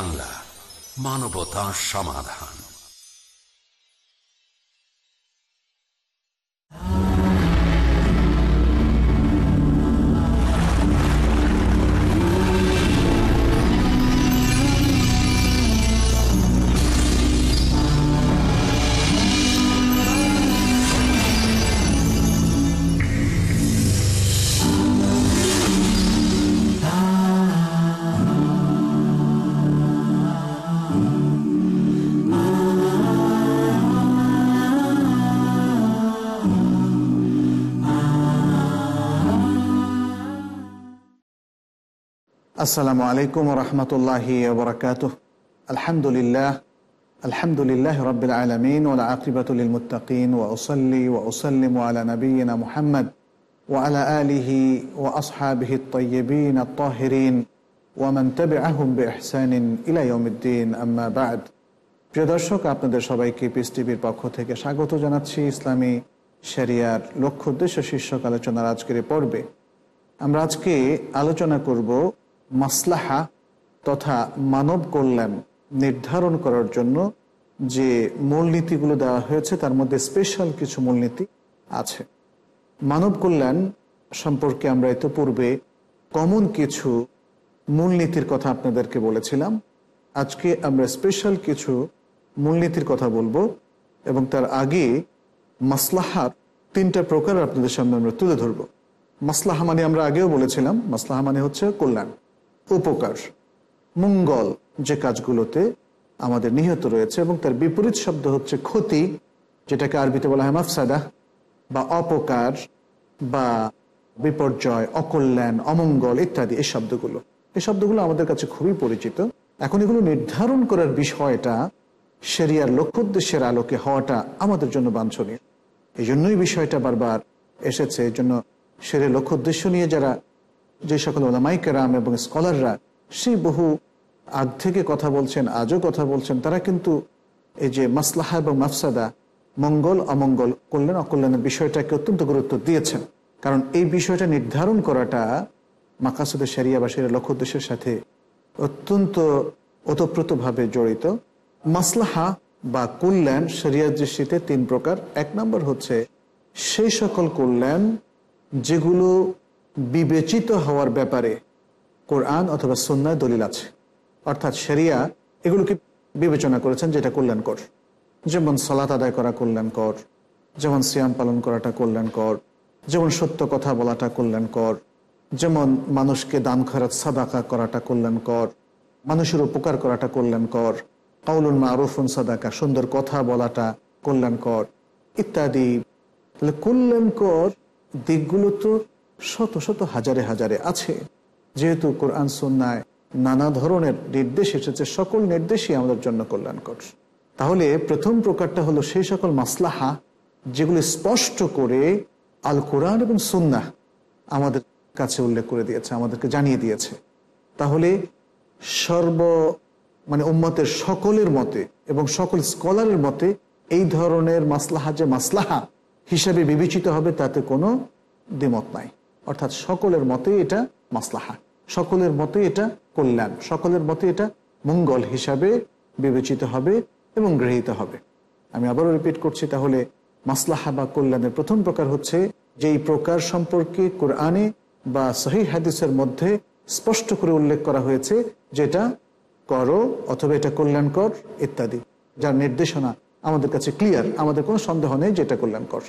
বাংলা মানবতা সমাধান। আসসালামু আলাইকুম রহমতুল্লাহি বরকাত আলহামদুলিল্লাহ আলহামদুলিল্লাহ রবিল আলমিন ওলা আকিবাতুল মুতাকিন ও ওসল্লি ও ওসল্লিম আলা নবীনা মুহাম্মদ আলা আলিহি আসহাবিহি তৈবিন আত্তাহিরিন ওয়ামান তবে আহম বে এহসানিন ইলাইউদ্দিন আম্মা বাদ। প্রিয় দর্শক, আপনাদের সবাইকে পিস টিভির পক্ষ থেকে স্বাগত জানাচ্ছি ইসলামী শরিয়ার লক্ষ্য উদ্দেশ্য শীর্ষক আলোচনার আজকের পর্বে। আমরা আজকে আলোচনা করব মাসলাহা তথা মানব কল্যাণ নির্ধারণ করার জন্য যে মূলনীতিগুলো দেওয়া হয়েছে, তার মধ্যে স্পেশাল কিছু মূলনীতি আছে। মানব কল্যাণ সম্পর্কে আমরা ইতোপূর্বে কমন কিছু মূলনীতির কথা আপনাদেরকে বলেছিলাম। আজকে আমরা স্পেশাল কিছু মূলনীতির কথা বলব এবং তার আগে মাসলাহার তিনটা প্রকার আপনাদের সামনে আমরা তুলে ধরব। মাসলাহা মানে আমরা আগেও বলেছিলাম, মাসলাহা মানে হচ্ছে কল্যাণ। উপকার, মঙ্গল যে কাজগুলোতে আমাদের নিহত রয়েছে এবং তার বিপরীত শব্দ হচ্ছে ক্ষতি, যেটাকে আরবিতে বলা হয় মাফসাদা বা অপকার বা বিপর্যয়, অকল্যাণ, অমঙ্গল ইত্যাদি এই শব্দগুলো। এই শব্দগুলো আমাদের কাছে খুবই পরিচিত। এখন এগুলো নির্ধারণ করার বিষয়টা সেরিয়ার লক্ষ্য উদ্দেশ্যের আলোকে হওয়াটা আমাদের জন্য বাঞ্ছনীয়। এই জন্যই বিষয়টা বারবার এসেছে। এই জন্য সেরের লক্ষ্য উদ্দেশ্য নিয়ে যারা যে সকল ওলামাইকেরাম এবং স্কলাররা সেই বহু আগ থেকে কথা বলছেন, আজও কথা বলছেন, তারা কিন্তু এই যে মাসলাহা এবং মাফসাদা মঙ্গল, অমঙ্গল, কল্যাণ, অকল্যাণের বিষয়টাকে অত্যন্ত গুরুত্ব দিয়েছেন। কারণ এই বিষয়টা নির্ধারণ করাটা মাকাসুদের সারিয়া বা লক্ষ্য উদ্দেশ্যের সাথে অত্যন্ত ওতপ্রোতভাবে জড়িত। মাসলাহা বা কল্যাণ শরিয়ার দৃষ্টিতে তিন প্রকার। এক নম্বর হচ্ছে সেই সকল কল্যাণ যেগুলো বিবেচিত হওয়ার ব্যাপারে কোরআন অথবা সন্ন্যায় দলিল আছে। অর্থাৎ সেরিয়া এগুলোকে বিবেচনা করেছেন যেটা কল্যাণকর। যেমন সলাত আদায় করা কল্যাণকর, যেমন সিয়াম পালন করাটা কল্যাণকর, যেমন সত্য কথা বলাটা কল্যাণকর, যেমন মানুষকে দান খরাত সাদাকা করাটা কল্যাণকর, মানুষের উপকার করাটা কল্যাণকর, কাউলুন মারুফুন, সাদাকা, সুন্দর কথা বলাটা কল্যাণকর ইত্যাদি। কল্যাণকর দিকগুলো তো শত শত হাজারে হাজারে আছে। যেহেতু কোরআন সন্ন্যায় নানা ধরনের নির্দেশ এসেছে, সকল নির্দেশই আমাদের জন্য কল্যাণকর। তাহলে প্রথম প্রকারটা হলো সেই সকল মাসলাহা যেগুলি স্পষ্ট করে আল কোরআন এবং সন্না আমাদের কাছে উল্লেখ করে দিয়েছে, আমাদেরকে জানিয়ে দিয়েছে। তাহলে সর্ব মানে উম্মতের সকলের মতে এবং সকল স্কলারের মতে এই ধরনের মাসলাহা যে মাসলাহা হিসাবে বিবেচিত হবে, তাতে কোনো দ্বিমত নাই। অর্থাৎ সকলের মতে এটা মাসলাহা, সকলের মতে এটা কল্যাণ, সকলের মতে এটা মঙ্গল হিসাবে বিবেচিত হবে এবং গৃহীত হবে। আমি আবারও রিপিট করছি, তাহলে মাসলাহা বা কল্যাণের প্রথম প্রকার হচ্ছে যেই প্রকার সম্পর্কে কোরআনে বা সহি হাদিসের মধ্যে স্পষ্ট করে উল্লেখ করা হয়েছে যেটা করো অথবা এটা কল্যাণকর ইত্যাদি। যার নির্দেশনা আমাদের কাছে ক্লিয়ার আমাদের কোনো সন্দেহ নেই যেটা কল্যাণকর।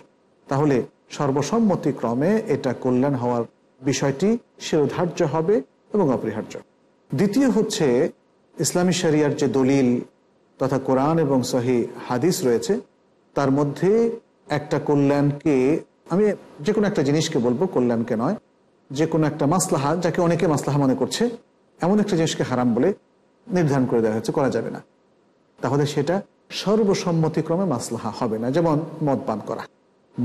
তাহলে সর্বসম্মতিক্রমে এটা কল্যাণ হওয়ার বিষয়টি শিরোধার্য হবে এবং অপরিহার্য। দ্বিতীয় হচ্ছে, ইসলামী শরিয়ার যে দলিল তথা কোরআন এবং সহি হাদিস রয়েছে, তার মধ্যে একটা কল্যাণকে, আমি যে কোনো একটা জিনিসকে বলব, কল্যাণকে নয় যে কোনো একটা মাসলাহা, যাকে অনেকে মাসলাহা মনে করছে, এমন একটা জিনিসকে হারাম বলে নির্ধারণ করে দেওয়া হয়েছে, করা যাবে না। তাহলে সেটা সর্বসম্মতিক্রমে মাসলাহা হবে না, যেমন মদ পান করা।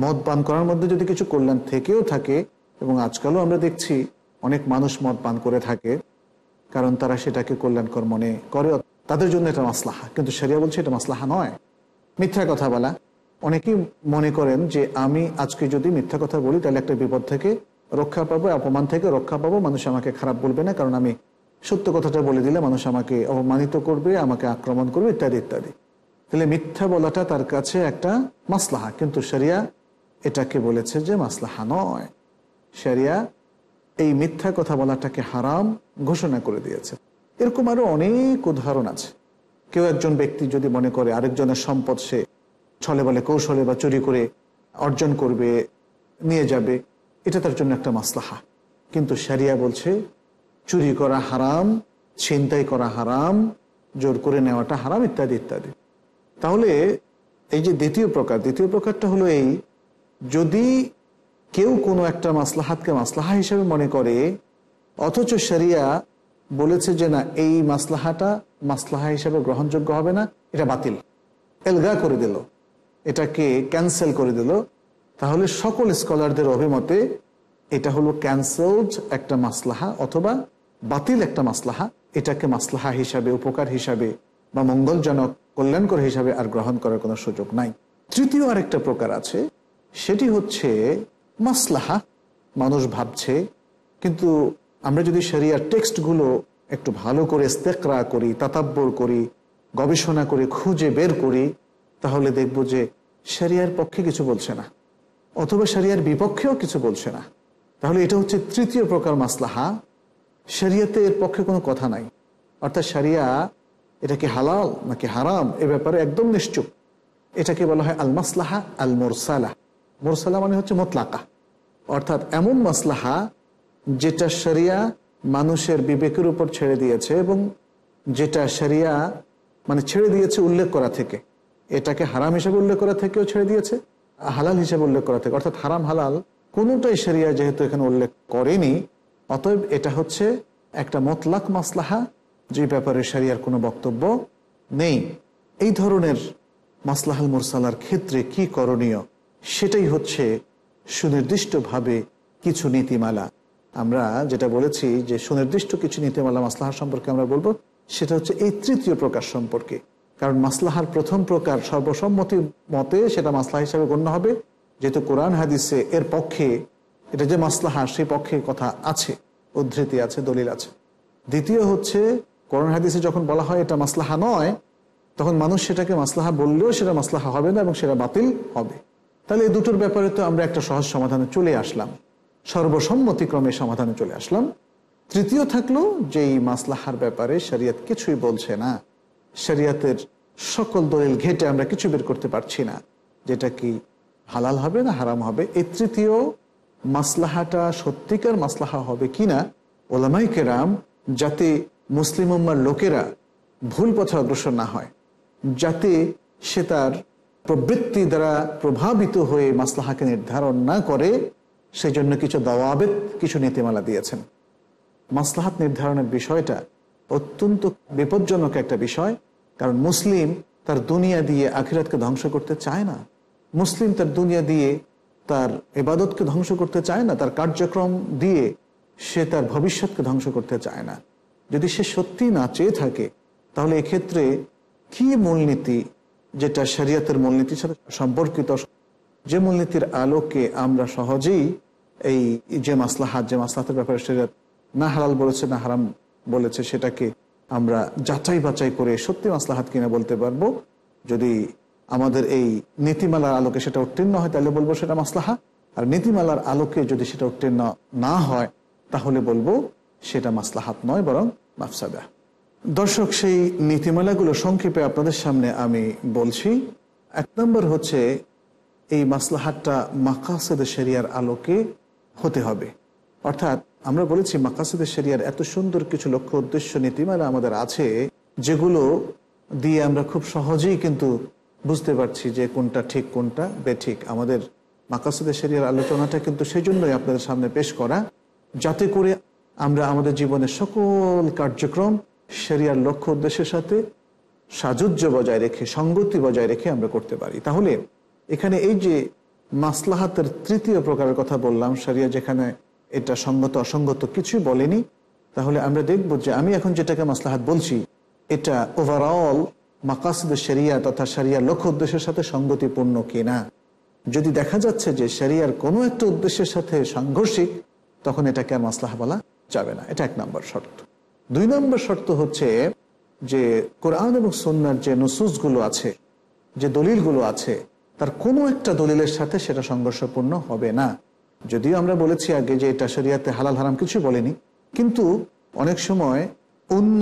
মদ পান করার মধ্যে যদি কিছু কল্যাণ থেকেও থাকে, এবং আজকালও আমরা দেখছি অনেক মানুষ মদ পান করে থাকে, কারণ তারা সেটাকে কল্যাণকর মনে করে। তাদের জন্য এটা মাসলাহা, কিন্তু সেরিয়া বলছে এটা মাসলাহা নয়। মিথ্যা কথা বলা। অনেকেই মনে করেন যে আমি আজকে যদি মিথ্যা কথা বলি, তাহলে একটা বিপদ থেকে রক্ষা পাবো, অপমান থেকে রক্ষা পাবো, মানুষ আমাকে খারাপ বলবে না, কারণ আমি সত্য কথাটা বলে দিলে মানুষ আমাকে অপমানিত করবে, আমাকে আক্রমণ করবে, ইত্যাদি ইত্যাদি। তাহলে মিথ্যা বলাটা তার কাছে একটা মাসলাহা, কিন্তু শরিয়া এটাকে বলেছে যে মাসলাহা নয়। শরিয়া এই মিথ্যা কথা বলাটাকে হারাম ঘোষণা করে দিয়েছে। এরকম আরও অনেক উদাহরণ আছে। কেউ একজন ব্যক্তি যদি মনে করে আরেকজনের সম্পদ সে ছলে বলে কৌশলে বা চুরি করে অর্জন করবে, নিয়ে যাবে, এটা তার জন্য একটা মাসলাহা। কিন্তু সারিয়া বলছে, চুরি করা হারাম, ছিনতাই করা হারাম, জোর করে নেওয়াটা হারাম, ইত্যাদি ইত্যাদি। তাহলে এই যে দ্বিতীয় প্রকার, দ্বিতীয় প্রকারটা হলো এই যদি কেউ কোনো একটা মাসলাহাতকে মাসলাহা হিসেবে মনে করে, অথচ শরিয়া বলেছে যে না, এই মাসলাহাটা মাসলাহা হিসেবে গ্রহণযোগ্য হবে না, এটা বাতিল। এলগা করে দিল। এটাকে ক্যান্সেল করে দিল। তাহলে সকল স্কলারদের অভিমতে এটা হলো ক্যান্সেলড একটা মাসলাহা অথবা বাতিল একটা মাসলাহা। এটাকে মাসলাহা হিসাবে, উপকার হিসাবে বা মঙ্গলজনক, কল্যাণকর হিসাবে আর গ্রহণ করার কোনো সুযোগ নাই। তৃতীয় আরেকটা প্রকার আছে সেটি হচ্ছে মাসলাহা, মানুষ ভাবছে, কিন্তু আমরা যদি শরিয়ার টেক্সটগুলো একটু ভালো করে ইস্তেকরা করি, তাতাব্বর করি, গবেষণা করে খুঁজে বের করি, তাহলে দেখব যে শরিয়ার পক্ষে কিছু বলছে না, অথবা শরিয়ার বিপক্ষেও কিছু বলছে না। তাহলে এটা হচ্ছে তৃতীয় প্রকার মাসলাহা। শরিয়াতে এর পক্ষে কোনো কথা নাই। অর্থাৎ শরিয়া এটা কি হালাল নাকি হারাম, এ ব্যাপারে একদম নিশ্চুপ। এটাকে বলা হয় আল মাসলাহা আল মোরসালা মোরসালা মানে হচ্ছে মোতলাকা। অর্থাৎ এমন মাসলাহা যেটা শরিয়া মানুষের বিবেকের উপর ছেড়ে দিয়েছে এবং যেটা শরিয়া মানে ছেড়ে দিয়েছে উল্লেখ করা থেকে। এটাকে হারাম হিসেবে উল্লেখ করা থেকেও ছেড়ে দিয়েছে, হালাল হিসেবে উল্লেখ করা থেকে। অর্থাৎ হারাম, হালাল কোনোটাই শরিয়া যেহেতু এখানে উল্লেখ করেনি, অতএব এটা হচ্ছে একটা মতলাক মাসলাহা যে ব্যাপারে শরিয়ার কোনো বক্তব্য নেই। এই ধরনের মাসলাহাল মুরসালার ক্ষেত্রে কি করণীয়? সেটাই হচ্ছে সুনির্দিষ্টভাবে কিছু নীতিমালা। আমরা যেটা বলেছি যে সুনির্দিষ্ট কিছু নীতিমালা মাসলাহার সম্পর্কে আমরা বলব, সেটা হচ্ছে এই তৃতীয় প্রকার সম্পর্কে। কারণ মাসলাহার প্রথম প্রকার সর্বসম্মতির মতে সেটা মাসলাহা হিসাবে গণ্য হবে। যেহেতু কোরআন হাদিসে এর পক্ষে, এটা যে মাসলাহা সেই পক্ষে কথা আছে, উদ্ধৃতি আছে, দলিল আছে। দ্বিতীয় হচ্ছে, কোরআন হাদিসে যখন বলা হয় এটা মাসলাহা নয়, তখন মানুষ সেটাকে মাসলাহা বললেও সেটা মাসলাহা হবে না এবং সেটা বাতিল হবে। তাহলে এই দুটোর ব্যাপারে তো আমরা একটা সহজ সমাধানে চলে আসলাম। সর্বসম্মতিক্রমে সমাধানে চলে আসলাম। তৃতীয় থাকল যে এই মাসলাহার ব্যাপারে শরিয়ত কিছুই বলছে না। শরিয়াতের সকল দলিল ঘেটে আমরা কিছু বের করতে পারছি না। যেটা কি হালাল হবে না হারাম হবে? এই তৃতীয় মাসলাহাটা সত্যিকার মাসলাহা হবে কিনা ওলামাই কেরাম, যাতে মুসলিম উম্মার লোকেরা ভুল পথে অগ্রসর না হয়, যাতে সে তার প্রবৃত্তি দ্বারা প্রভাবিত হয়ে মাসলাহাকে নির্ধারণ না করে সেই জন্য কিছু দাওয়াবেদ, কিছু নীতিমালা দিয়েছেন। মাসলাহাত নির্ধারণের বিষয়টা অত্যন্ত বিপজ্জনক একটা বিষয়, কারণ মুসলিম তার দুনিয়া দিয়ে আখিরাতকে ধ্বংস করতে চায় না। মুসলিম তার দুনিয়া দিয়ে তার এবাদতকে ধ্বংস করতে চায় না, তার কার্যক্রম দিয়ে সে তার ভবিষ্যৎকে ধ্বংস করতে চায় না। যদি সে সত্যি না চেয়ে থাকে, তাহলে এক্ষেত্রে কি মূলনীতি যেটা শরিয়তের মূলনীতির সাথে সম্পর্কিত, যে মূলনীতির আলোকে আমরা সহজেই এই যে মাসলাহাত, যে মাসলাহাতের ব্যাপারে শরিয়ত না হালাল বলেছে, না হারাম বলেছে, সেটাকে আমরা যাচাই বাছাই করে সত্যি মাসলাহাত কিনা বলতে পারব। যদি আমাদের এই নীতিমালার আলোকে সেটা উত্তীর্ণ হয়, তাহলে বলব সেটা মাসলাহা। আর নীতিমালার আলোকে যদি সেটা উত্তীর্ণ না হয়, তাহলে বলব সেটা মাসলাহাত নয়, বরং মাফসাদা। দর্শক, সেই নীতিমালাগুলো সংক্ষেপে আপনাদের সামনে আমি বলছি। এক নম্বর হচ্ছে, এই মাসলাহাতটা মাকাসেদ শরিয়ার আলোকে হতে হবে। অর্থাৎ, আমরা বলেছি মাকাসেদ শরিয়ার এত সুন্দর কিছু লক্ষ্য, উদ্দেশ্য, নীতিমালা আমাদের আছে, যেগুলো দিয়ে আমরা খুব সহজেই কিন্তু বুঝতে পারছি যে কোনটা ঠিক, কোনটা বেঠিক। আমাদের মাকাসেদ শরিয়ার আলোচনাটা কিন্তু সেই জন্যই আপনাদের সামনে পেশ করা, যাতে করে আমরা আমাদের জীবনের সকল কার্যক্রম শরিয়ার লক্ষ্য উদ্দেশ্যের সাথে সাজুজ্য বজায় রেখে সঙ্গতি বজায় রেখে আমরা করতে পারি। তাহলে এখানে এই যে মাসলাহাতের তৃতীয় প্রকারের কথা বললাম, শরিয়া যেখানে এটা সঙ্গত, অসঙ্গত কিছুই বলেনি, তাহলে আমরা দেখব যে আমি এখন যেটাকে মাসলাহাত বলছি, এটা ওভারঅল মাকাসদ শরিয়া তথা শরিয়ার লক্ষ্য উদ্দেশ্যের সাথে সঙ্গতিপূর্ণ কিনা। যদি দেখা যাচ্ছে যে শরিয়ার কোনো একটা উদ্দেশ্যের সাথে সাংঘর্ষিক, তখন এটাকে আর মাসলাহা বলা যাবে না। এটা এক নম্বর শর্ত। দুই নম্বর শর্ত হচ্ছে যে কোরআন এবং সন্ন্যার যে নসুসগুলো আছে, যে দলিলগুলো আছে, তার কোনো একটা দলিলের সাথে সেটা সংঘর্ষপূর্ণ হবে না। যদিও আমরা বলেছি আগে যে এটা শরিয়াতে হালাল, হারাম কিছু বলেনি, কিন্তু অনেক সময় অন্য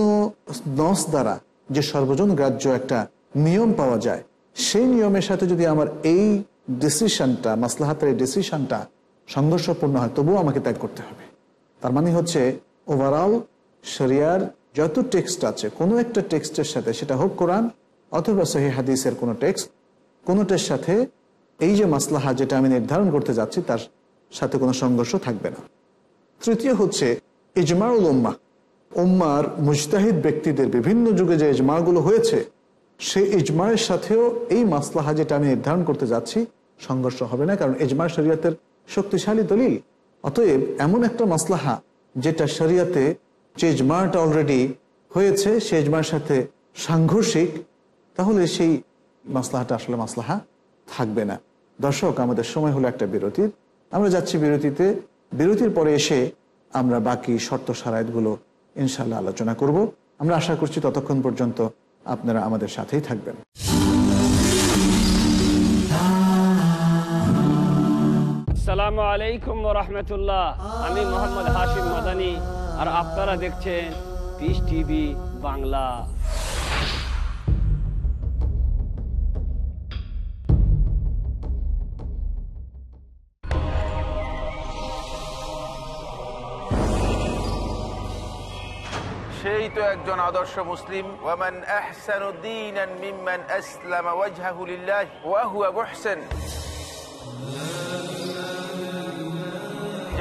নস দ্বারা যে সর্বজন গ্রাহ্য একটা নিয়ম পাওয়া যায়, সেই নিয়মের সাথে যদি আমার এই ডিসিশনটা মাসলাহাতের এই ডিসিশনটা সংঘর্ষপূর্ণ হয়, তবুও আমাকে ত্যাগ করতে হবে। তার মানে হচ্ছে ওভারঅল শরিয়ার যত টেক্সট আছে, কোনো একটা টেক্সটের সাথে, সেটা হোক কোরআন অথবা সহি হাদিসের কোনো টেক্সট, কোনোটার সাথে এই যে মাসলাহা যেটা আমি নির্ধারণ করতে যাচ্ছি, তার সাথে কোনো সংঘর্ষ থাকবে না। তৃতীয় হচ্ছে ইজমাউল উম্মা। উম্মার মুজতাহিদ ব্যক্তিদের বিভিন্ন যুগে যে ইজমাগুলো হয়েছে সেই ইজমারের সাথেও এই মাসলাহা যেটা আমি নির্ধারণ করতে যাচ্ছি, সংঘর্ষ হবে না, কারণ ইজমার শরিয়াতের শক্তিশালী দলিল। অতএব এমন একটা মাসলাহা যেটা শরিয়াতে যে ইজমারটা অলরেডি হয়েছে সেই ইজমার সাথে সাংঘর্ষিক, তাহলে সেই মাসলাহাটা আসলে মাসলাহা থাকবে না। দর্শক, আমাদের সময় হলো একটা বিরতির। আমরা যাচ্ছি বিরতিতে। বিরতির পরে এসে আমরা বাকি শর্ত সারায়তগুলো ইনশাল্লাহ আলোচনা করব। আমরা আশা করছি ততক্ষণ পর্যন্ত আপনারা আমাদের সাথেই থাকবেন। আসসালামু আলাইকুম রহমতুল্লাহ। আমি মোহাম্মদ হাশিম মাদানি। আর আপনারা দেখছেন পিস টিভি বাংলা। সেই তো একজন আদর্শ মুসলিম। ওয়ামান আহসানু দীনান মিম্মান আসলামা ওয়াজহাহু লিল্লাহ ওয়া হুয়া মুহসিন।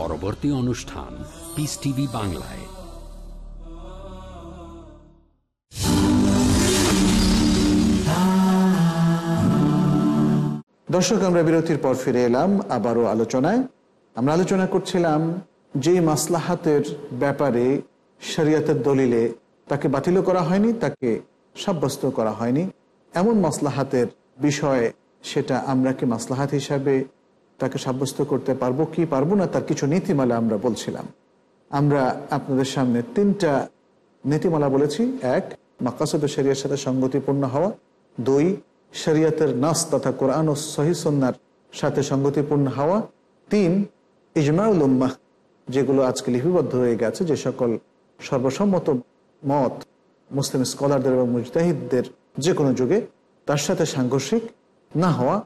পরবর্তী অনুষ্ঠান পিস টিভি বাংলায়। দর্শক, আমরা বিরতির পর ফিরে এলাম আবারও আলোচনায়। আমরা আলোচনা করছিলাম যে মাসলাহাতের ব্যাপারে শরিয়াতের দলিলে তাকে বাতিল করা হয়নি, তাকে সাব্যস্ত করা হয়নি। এমন মাসলাহাতের বিষয়ে, সেটা আমরা কি মাসলাহাত হিসাবে তাকে সাব্যস্ত করতে পারব কি পারব না, তার কিছু নীতিমালা আমরা বলছিলাম। আমরা আপনাদের সামনে তিনটা নীতিমালা বলেছি। এক, মাকাসদ শরিয়ার সাথে সঙ্গতিপূর্ণ হওয়া। দুই, শরিয়াতের নাস তথা কোরআন ও সহিসন্নার সাথে সঙ্গতিপূর্ণ হওয়া। তিন ইজমাউল উম্মাহ যেগুলো আজকে লিপিবদ্ধ হয়ে গেছে যে সকল সর্বসম্মত মত মুসলিম স্কলারদের এবং মুজতাহিদদের যে কোনো যুগে তার সাথে সাংঘর্ষিক না হওয়া।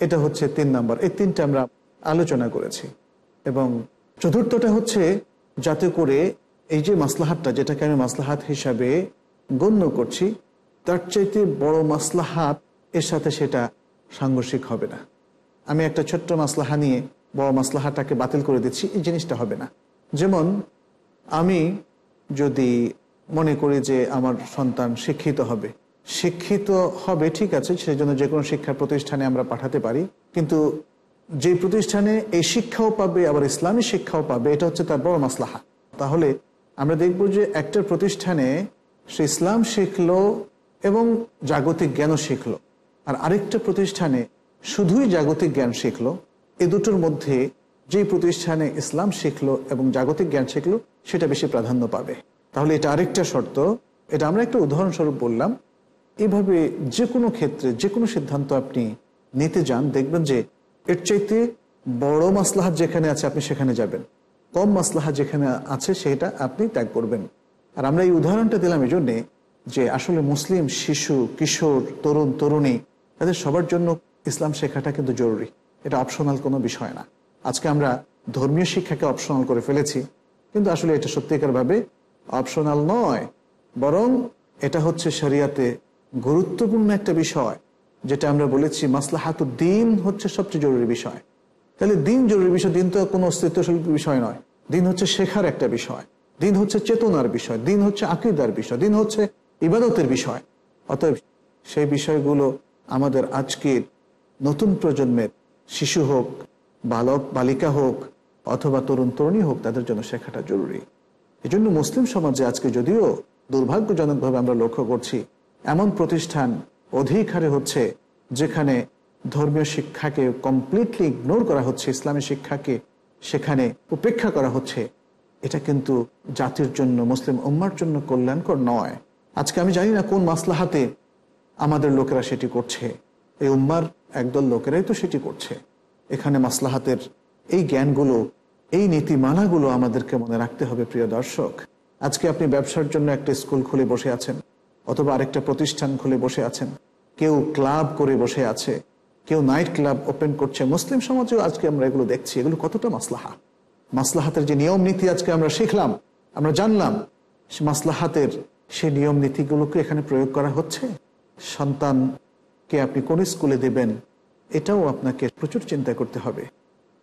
এটা হচ্ছে তিন নাম্বার। এই তিনটা আমরা আলোচনা করেছি। এবং চতুর্থটা হচ্ছে যাতে করে এই যে মাসলাহাতটা, যেটাকে আমি মাসলাহাত হিসাবে গণ্য করছি, তার চাইতে বড় মাসলাহাত এর সাথে সেটা সাংঘর্ষিক হবে না। আমি একটা ছোট্ট মাসলাহা নিয়ে বড় মাসলাহাটাকে বাতিল করে দিচ্ছি, এই জিনিসটা হবে না। যেমন, আমি যদি মনে করি যে আমার সন্তান শিক্ষিত হবে শিক্ষিত হবে, ঠিক আছে সেই জন্য যে কোনো শিক্ষা প্রতিষ্ঠানে আমরা পাঠাতে পারি। কিন্তু যে প্রতিষ্ঠানে এই শিক্ষাও পাবে, আবার ইসলামী শিক্ষাও পাবে, এটা হচ্ছে তার বড় মাসলাহা। তাহলে আমরা দেখব যে একটা প্রতিষ্ঠানে সে ইসলাম শিখলো এবং জাগতিক জ্ঞানও শিখলো, আর আরেকটা প্রতিষ্ঠানে শুধুই জাগতিক জ্ঞান শিখলো, এ দুটোর মধ্যে যে প্রতিষ্ঠানে ইসলাম শিখলো এবং জাগতিক জ্ঞান শিখলো, সেটা বেশি প্রাধান্য পাবে। তাহলে এটা আরেকটা শর্ত, এটা আমরা একটা উদাহরণস্বরূপ বললাম এভাবে যে কোনো ক্ষেত্রে যে কোনো সিদ্ধান্ত আপনি নিতে যান, দেখবেন যে এর চাইতে বড় মাসলাহাত যেখানে আছে আপনি সেখানে যাবেন। কম মাসলাহা যেখানে আছে সেটা আপনি ত্যাগ করবেন। আর আমরা এই উদাহরণটা দিলাম এই জন্যে যে আসলে মুসলিম, শিশু, কিশোর, তরুণ, তরুণী, তাদের সবার জন্য ইসলাম শেখাটা কিন্তু জরুরি। এটা অপশনাল কোনো বিষয় না। আজকে আমরা ধর্মীয় শিক্ষাকে অপশনাল করে ফেলেছি, কিন্তু আসলে এটা সত্যিকারভাবে অপশনাল নয়, বরং এটা হচ্ছে শরিয়াতে গুরুত্বপূর্ণ একটা বিষয়, যেটা আমরা বলেছি মাসলাহাতুর দিন হচ্ছে সবচেয়ে জরুরি বিষয়। তাহলে দিন জরুরি বিষয়, দিন তো কোনো অস্তিত্বশীল বিষয় নয়। দিন হচ্ছে শেখার একটা বিষয়। দিন হচ্ছে চেতনার বিষয়। দিন হচ্ছে আকিদার বিষয়। দিন হচ্ছে ইবাদতের বিষয়। অতএব সেই বিষয়গুলো আমাদের আজকের নতুন প্রজন্মের শিশু হোক, বালক, বালিকা হোক, অথবা তরুণ, তরুণী হোক, তাদের জন্য শেখাটা জরুরি। এজন্য মুসলিম সমাজে আজকে যদিও দুর্ভাগ্যজনকভাবে আমরা লক্ষ্য করছি এমন প্রতিষ্ঠান অধিক হারে হচ্ছে যেখানে ধর্মীয় শিক্ষাকে কমপ্লিটলি ইগনোর করা হচ্ছে, ইসলামী শিক্ষাকে সেখানে উপেক্ষা করা হচ্ছে। এটা কিন্তু জাতির জন্য, মুসলিম উম্মার জন্য কল্যাণকর নয়। আজকে আমি জানি না কোন মাসলাহাতে আমাদের লোকেরা সেটি করছে। এই উম্মার একদল লোকেরাই তো সেটি করছে। এখানে মাসলাহাতের এই জ্ঞানগুলো, এই নীতিমালাগুলো আমাদেরকে মনে রাখতে হবে, প্রিয় দর্শক। আজকে আপনি ব্যবসার জন্য একটা স্কুল খুলে বসে আছেন। অথবা আরেকটা প্রতিষ্ঠান খুলে বসে আছেন। কেউ ক্লাব করে বসে আছে। কেউ নাইট ক্লাব ওপেন করছে। মুসলিম সমাজেও আজকে আমরা এগুলো দেখছি। এগুলো কতটা মাসলাহা? মাসলাহাতের যে নিয়ম নীতি আজকে আমরা শিখলাম, আমরা জানলাম, সে মাসলাহাতের সেই নিয়ম নীতিগুলোকে এখানে প্রয়োগ করা হচ্ছে? সন্তানকে আপনি কোন স্কুলে দেবেন? এটাও আপনাকে প্রচুর চিন্তা করতে হবে।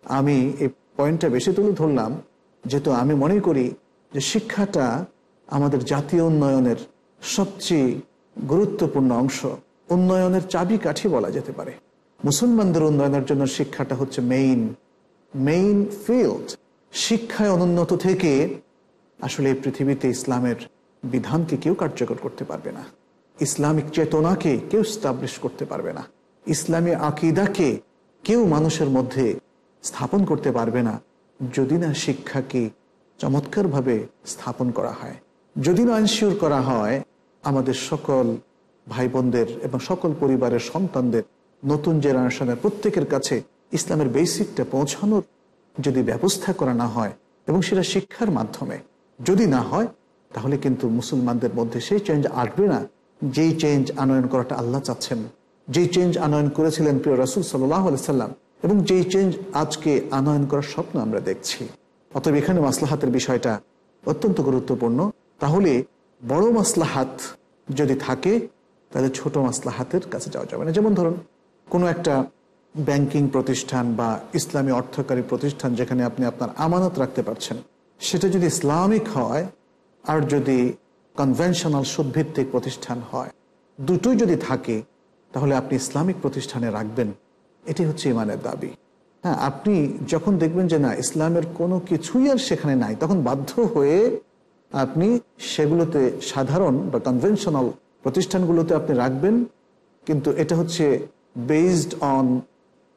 আমি এই পয়েন্টটা বেশি তুলে ধরলাম, যেহেতু আমি মনে করি যে শিক্ষাটা আমাদের জাতীয় উন্নয়নের সবচেয়ে গুরুত্বপূর্ণ অংশ উন্নয়নের চাবি কাঠি বলা যেতে পারে। মুসলমানদের উন্নয়নের জন্য শিক্ষাটা হচ্ছে মেইন মেইন ফিল্ড শিক্ষায় অনুন্নত থেকে আসলে এই পৃথিবীতে ইসলামের বিধানকে কেউ কার্যকর করতে পারবে না। ইসলামিক চেতনাকে কেউ স্টাবলিশ করতে পারবে না। ইসলামী আকিদাকে কেউ মানুষের মধ্যে স্থাপন করতে পারবে না, যদি না শিক্ষাকে চমৎকারভাবে স্থাপন করা হয়। যদি না আনশিওর করা হয় আমাদের সকল ভাই বোনদের এবং সকল পরিবারের সন্তানদের নতুন জেনারেশনের প্রত্যেকের কাছে ইসলামের বেসিকটা পৌঁছানোর যদি ব্যবস্থা করা না হয় এবং সেটা শিক্ষার মাধ্যমে যদি না হয়, তাহলে কিন্তু মুসলমানদের মধ্যে সেই চেঞ্জ আসবে না, যেই চেঞ্জ আনয়ন করাটা আল্লাহ চাচ্ছেন। যেই চেঞ্জ আনয়ন করেছিলেন প্রিয় রাসুল সাল্লাহ সাল্লাম এবং যেই চেঞ্জ আজকে আনয়ন করার স্বপ্ন আমরা দেখছি। অতএব এখানে মাসলাহাতের বিষয়টা অত্যন্ত গুরুত্বপূর্ণ। তাহলে বড় মাসলাহাত যদি থাকে, তাহলে ছোট মাসলাহাতের কাছে যাওয়া যাবে না। যেমন ধরুন, কোনো একটা ব্যাংকিং প্রতিষ্ঠান বা ইসলামী অর্থকারী প্রতিষ্ঠান যেখানে আপনি আপনার আমানত রাখতে পারছেন, সেটা যদি ইসলামিক হয় আর যদি কনভেনশনাল সুদভিত্তিক প্রতিষ্ঠান হয়, দুটোই যদি থাকে, তাহলে আপনি ইসলামিক প্রতিষ্ঠানে রাখবেন। এটি হচ্ছে ইমানের দাবি। হ্যাঁ আপনি যখন দেখবেন যে না, ইসলামের কোনো কিছুই আর সেখানে নাই, তখন বাধ্য হয়ে আপনি সেগুলোতে সাধারণ বা কনভেনশনাল প্রতিষ্ঠানগুলোতে আপনি রাখবেন, কিন্তু এটা হচ্ছে বেসড অন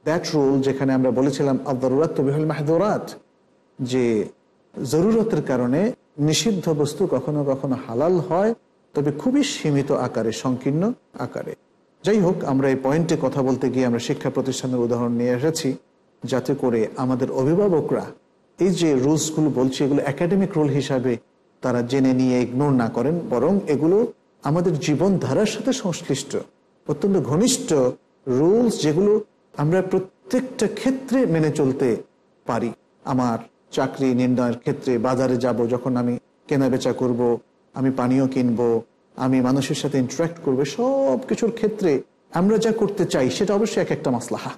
দ্যাট রুল যেখানে আমরা বলেছিলাম আব্দুরাত তবিহুল মাহদুরাত, যে জরুরতের কারণে নিষিদ্ধ বস্তু কখনো কখনো হালাল হয়, তবে খুবই সীমিত আকারে, সংকীর্ণ আকারে। যাই হোক, আমরা এই পয়েন্টে কথা বলতে গিয়ে আমরা শিক্ষা প্রতিষ্ঠানের উদাহরণ নিয়ে এসেছি, যাতে করে আমাদের অভিভাবকরা এই যে রুলসগুলো বলছে, এগুলো একাডেমিক রুল হিসাবে তারা জেনে নিয়ে ইগনোর না করেন, বরং এগুলো আমাদের জীবনধারার সাথে সংশ্লিষ্ট। অত্যন্ত ঘনিষ্ঠ রুলস যেগুলো আমরা প্রত্যেকটা ক্ষেত্রে মেনে চলতে পারি। আমার চাকরি নির্ণয়ের ক্ষেত্রে বাজারে যাব, যখন আমি কেনা বেচা করব, আমি পানীয় কিনবো, আমি মানুষের সাথে ইন্টারাক্ট করব, সব কিছুর ক্ষেত্রে আমরা যা করতে চাই, সেটা অবশ্যই এক একটা মাসলাহা।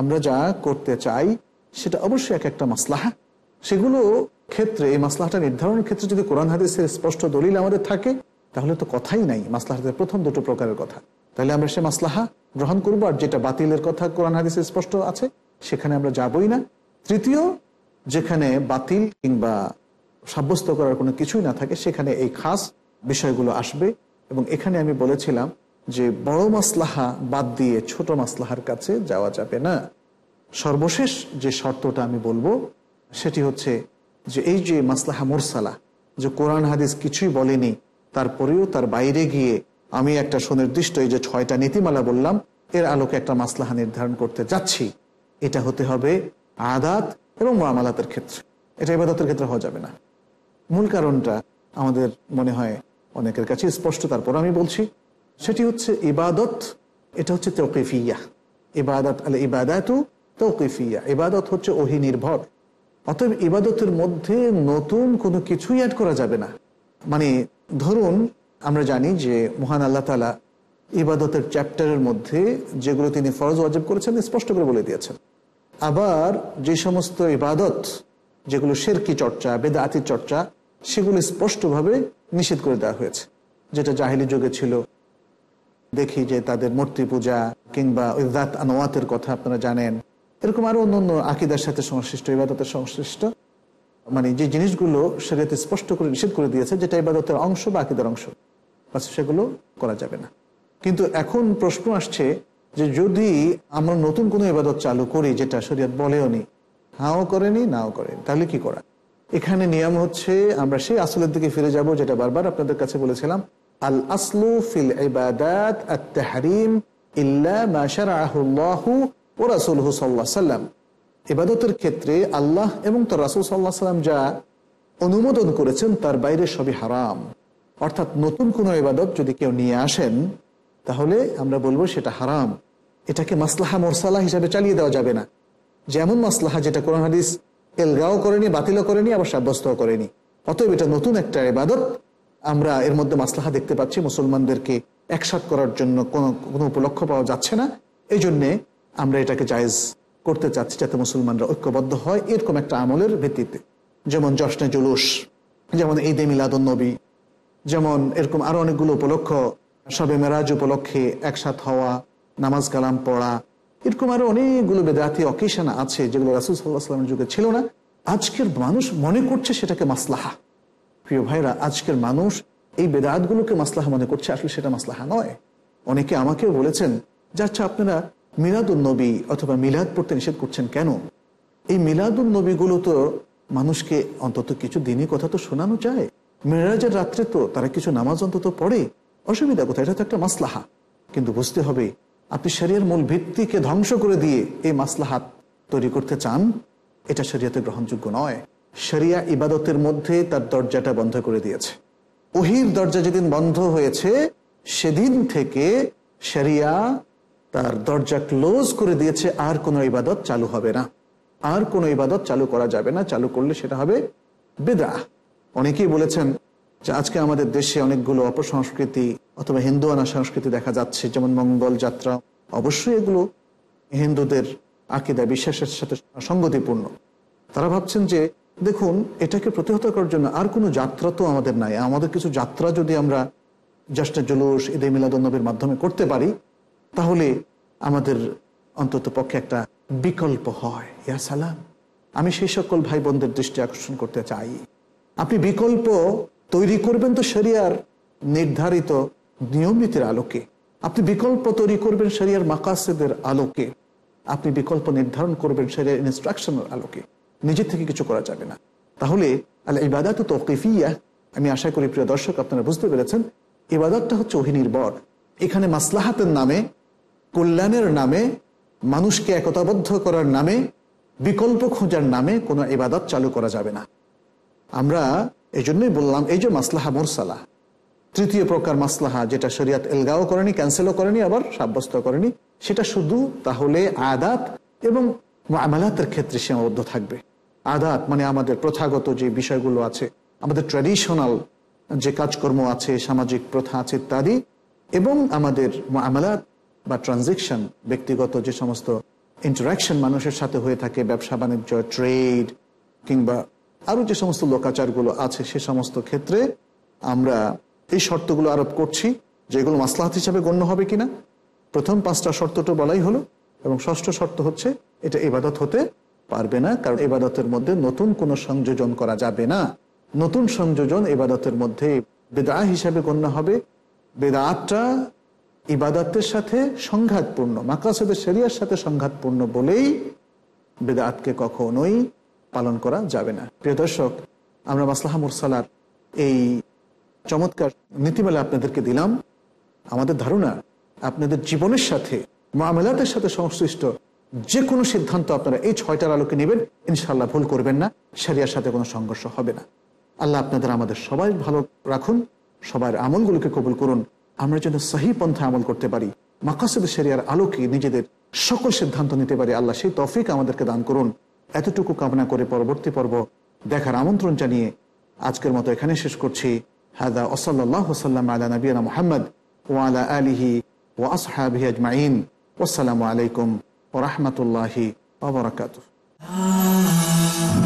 আমরা যা করতে চাই, সেটা অবশ্যই এক একটা মাসলাহা। সেগুলো ক্ষেত্রে এই মাসলাহাটা নির্ধারণের ক্ষেত্রে যদি কোরআন হাদিসের স্পষ্ট দলিল আমাদের থাকে, তাহলে তো কথাই নাই মাসলাহাতের প্রথম দুটো প্রকারের কথা। তাহলে আমরা সে মাসলাহা গ্রহণ করব, আর যেটা বাতিলের কথা কোরআন হাদিসে স্পষ্ট আছে, সেখানে আমরা যাবই না। তৃতীয়, যেখানে বাতিল কিংবা সাব্যস্ত করার কোনো কিছুই না থাকে, সেখানে এই খাস বিষয়গুলো আসবে। এবং এখানে আমি বলেছিলাম যে বড় মাসলাহা বাদ দিয়ে ছোট মাসলাহার কাছে যাওয়া যাবে না। সর্বশেষ যে শর্তটা আমি বলব, সেটি হচ্ছে যে এই যে মাসলাহা মুরসালা, যে কোরআন হাদিস কিছুই বলেনি, তারপরেও তার বাইরে গিয়ে আমি একটা সুনির্দিষ্ট এই যে ছয়টা নীতিমালা বললাম, এর আলোকে একটা মাসলাহা নির্ধারণ করতে যাচ্ছি। এটা হতে হবে আদাত এবং মামালাতের ক্ষেত্রে। এটা ইবাদতের ক্ষেত্রে হওয়া যাবে না। মূল কারণটা আমাদের মনে হয় অনেকের কাছে স্পষ্ট, তারপর আমি বলছি, সেটি হচ্ছে ইবাদত, এটা হচ্ছে তৌকিফিয়া। ইবাদত আল ইবাদাতু তৌকিফিয়া। ইবাদত হচ্ছে ওহি নির্ভর। অতএব ইবাদতের মধ্যে নতুন কোনো কিছুই অ্যাড করা যাবে না। মানে ধরুন, আমরা জানি যে মহান আল্লাহ তালা ইবাদতের চ্যাপ্টারের মধ্যে যেগুলো তিনি ফরজ ওয়াজিব করেছেন স্পষ্ট করে বলে দিয়েছেন। আবার যে সমস্ত ইবাদত, যেগুলো শেরকি চর্চা বেদাতির চর্চা, সেগুলো স্পষ্টভাবে নিষেধ করে দেওয়া হয়েছে। যেটা জাহিলি যুগে ছিল। দেখি যে তাদের মূর্তি পূজা কিংবা ওই দাত আনোয়াতের কথা আপনারা জানেন। এরকম আরও অন্য অন্য আকিদার সাথে সংশ্লিষ্ট, ইবাদতের সংশ্লিষ্ট। মানে যে জিনিসগুলো শরীয়তে স্পষ্ট করে, নিষেধ করে দিয়েছে, যেটা ইবাদতের অংশ বা আকিদার অংশ সেগুলো করা যাবে না। কিন্তু এখন প্রশ্ন আসছে যে যদি আমরা নতুন কোনো ইবাদত চালু করি, যেটা শরীয়ত বলেও নি হাও করেনি, নাও করেনি, তাহলে কি করা? এখানে নিয়ম হচ্ছে, আমরা সেই আসলের দিকে ফিরে যাব, যেটা বারবার আপনাদের কাছে বলেছিলাম, আল আসলু ফিল ইবাদাত আত তাহরিম ইল্লা মা শারাআহুল্লাহু ওয়া রাসূলুহু আলাইহি সাল্লাম ইবাদতের ক্ষেত্রে আল্লাহ এবং তার রাসূল আলাইহি সাল্লাম যা অনুমোদন করেছেন, তার বাইরে সবই হারাম। অর্থাৎ নতুন কোনো ইবাদত যদি কেউ নিয়ে আসেন, তাহলে আমরা বলব সেটা হারাম। এটাকে মাসলাহা মোরসালা হিসাবে চালিয়ে দেওয়া যাবে না। যেমন মাসলাহা যেটা কোরআন হাদিস এলগাও করেনি, বাতিলও করেনি, আবার সাব্যস্তও করেনি। অতএব এটা নতুন একটা ইবাদত। আমরা এর মধ্যে মাসলাহা দেখতে পাচ্ছি, মুসলমানদেরকে একসাথ করার জন্য কোনো কোনো উপলক্ষ পাওয়া যাচ্ছে না। এই জন্যে আমরা এটাকে জায়েজ করতে চাচ্ছি যাতে মুসলমানরা ঐক্যবদ্ধ হয়, এরকম একটা আমলের ভিত্তিতে। যেমন জশ্নে জুলুস, যেমন ঈদে মিলাদুন নবী, যেমন এরকম আরও অনেকগুলো উপলক্ষ, সবে মেরাজ উপলক্ষে একসাথ হওয়া, নামাজ কালাম পড়া, এরকম আরও অনেকগুলো বেদাতি অকেশন আছে যেগুলো রাসুল সাল্লাহ সাল্লামের যুগে ছিল না। আজকের মানুষ মনে করছে সেটাকে মাসলাহা। প্রিয় ভাইরা, আজকের মানুষ এই বেদাতগুলোকে মাসলাহা মনে করছে, আসলে সেটা মাসলাহা নয়। অনেকে আমাকেও বলেছেন যে আচ্ছা আপনারা মিলাদুল নবী অথবা মিলাদ পড়তে নিষেধ করছেন কেন? এই মিলাদুল নবীগুলো তো মানুষকে অন্তত কিছু দিনই কথা তো শোনানো যায়। মেরাজের রাত্রে তো তারা কিছু নামাজ অন্তত পড়ে। অসুবিধা কোথায়? এটা তো একটা মাসলাহা। কিন্তু বুঝতে হবে, আপনি শরীরের মূল ভিত্তিকে ধ্বংস করে দিয়ে এই মাসলাহাত তৈরি করতে চান, এটা শরীয়তে গ্রহণযোগ্য নয়। শরিয়া ইবাদতের মধ্যে তার দরজাটা বন্ধ করে দিয়েছে। ওহির দরজা যেদিন বন্ধ হয়েছে, সেদিন থেকে শরিয়া তার দরজা ক্লোজ করে দিয়েছে, আর কোনো ইবাদত চালু হবে না। আর কোনো ইবাদত চালু করা যাবে না, চালু করলে সেটা হবে বেদা অনেকেই বলেছেন যে আজকে আমাদের দেশে অনেকগুলো অপসংস্কৃতি অথবা হিন্দু আনা সংস্কৃতি দেখা যাচ্ছে, যেমন মঙ্গল যাত্রা। অবশ্যই এগুলো হিন্দুদের আকিদা, বিশ্বাসের সাথে সঙ্গতিপূর্ণ। তারা ভাবছেন যে, দেখুন, এটাকে প্রতিহত করার জন্য আর কোনো যাত্রা তো আমাদের নাই। আমাদের কিছু যাত্রা যদি আমরা জাস্ট জুলুস, ঈদে মিলাদুন্নবীর মাধ্যমে করতে পারি তাহলে আমাদের অন্তত পক্ষে একটা বিকল্প হয়, ইয়া সালাম। আমি সেই সকল ভাই বোনদের দৃষ্টি আকর্ষণ করতে চাই। আপনি বিকল্প তৈরি করবেন তো শরিয়ার নির্ধারিত নিয়মিতের আলোকে। আপনি বিকল্প তৈরি করবেন শরিয়ার মাকাসেদের আলোকে। আপনি বিকল্প নির্ধারণ করবেন শরিয়ার ইনস্ট্রাকশনের আলোকে। নিজে থেকে কিছু করা যাবে না। তাহলে আল্লাহ ইবাদাত তৌকিফিয়া, আমি আশা করি প্রিয় দর্শক আপনারা বুঝতে পেরেছেন, ইবাদতটা হচ্ছে অহিনির্ভর এখানে মাসলাহাতের নামে কল্যাণের নামে, মানুষকে একতাবদ্ধ করার নামে, বিকল্প খোঁজার নামে কোনো ইবাদত চালু করা যাবে না। আমরা এই জন্যই বললাম, এই যে মাসলাহা মোরসালা, তৃতীয় প্রকার মাসলাহা, যেটা শরিয়াত এলগাও করেনি, ক্যান্সেলও করেনি, আবার সাব্যস্ত করেনি, সেটা শুধু তাহলে আদাত এবং আমালাতের ক্ষেত্রে সীমাবদ্ধ থাকবে। আদাত মানে আমাদের প্রথাগত যে বিষয়গুলো আছে, আমাদের ট্র্যাডিশনাল যে কাজকর্ম আছে, সামাজিক প্রথা আছে ইত্যাদি, এবং আমাদের আমালাত বা ট্রানজেকশন ব্যক্তিগত যে সমস্ত ইন্টারাকশন মানুষের সাথে হয়ে থাকে, ব্যবসা, বাণিজ্য ট্রেড কিংবা আরও যে সমস্ত লোকাচারগুলো আছে, সে সমস্ত ক্ষেত্রে আমরা এই শর্তগুলো আরোপ করছি যেগুলো মাসলাহাত হিসাবে গণ্য হবে কিনা। প্রথম পাঁচটা শর্তটা বলাই হলো এবং ষষ্ঠ শর্ত হচ্ছে এটা ইবাদত হতে পারবে না, কারণ ইবাদতের মধ্যে নতুন কোনো সংযোজন করা যাবে না। নতুন সংযোজন ইবাদতের মধ্যে বেদা হিসাবে গণ্য হবে। বেদাতটা ইবাদতের সাথে সংঘাতপূর্ণ মাকাসেদের শরিয়ার সাথে সংঘাতপূর্ণ বলেই বেদাতকে কখনোই পালন করা যাবে না। প্রিয় দর্শক, আমরা মাসলাহা মুরসালার এই চমৎকার নীতিমালা আপনাদেরকে দিলাম। আমাদের ধারণা, আপনাদের জীবনের সাথে, মামলাতের সাথে সংশ্লিষ্ট যে কোনো সিদ্ধান্ত আপনারা এই ছয়টার আলোকে নেবেন ইনশাল্লাহ ভুল করবেন না, শরিয়ার সাথে কোনো সংঘর্ষ হবে না। আল্লাহ আপনাদের আমাদের সবাই ভালো রাখুন, সবার আমলগুলোকে কবুল করুন। আমরা যেন সহি পন্থা আমল করতে পারি। মাকাসেদ শরিয়ার আলোকে নিজেদের সকল সিদ্ধান্ত নিতে পারি। আল্লাহ সেই তফিক আমাদেরকে দান করুন। এতটুকু কামনা করে পরবর্তী পর্ব দেখার আমন্ত্রণ জানিয়ে আজকের মতো এখানে শেষ করছি। হাদা ওসল্লাহ সাল্লাম আলা নবীনা মোহাম্মদ ওয়ালা আলিহি ও আসহাবি আজমাইন। আসসালামু আলাইকুম ওবরাকাতুহ লকার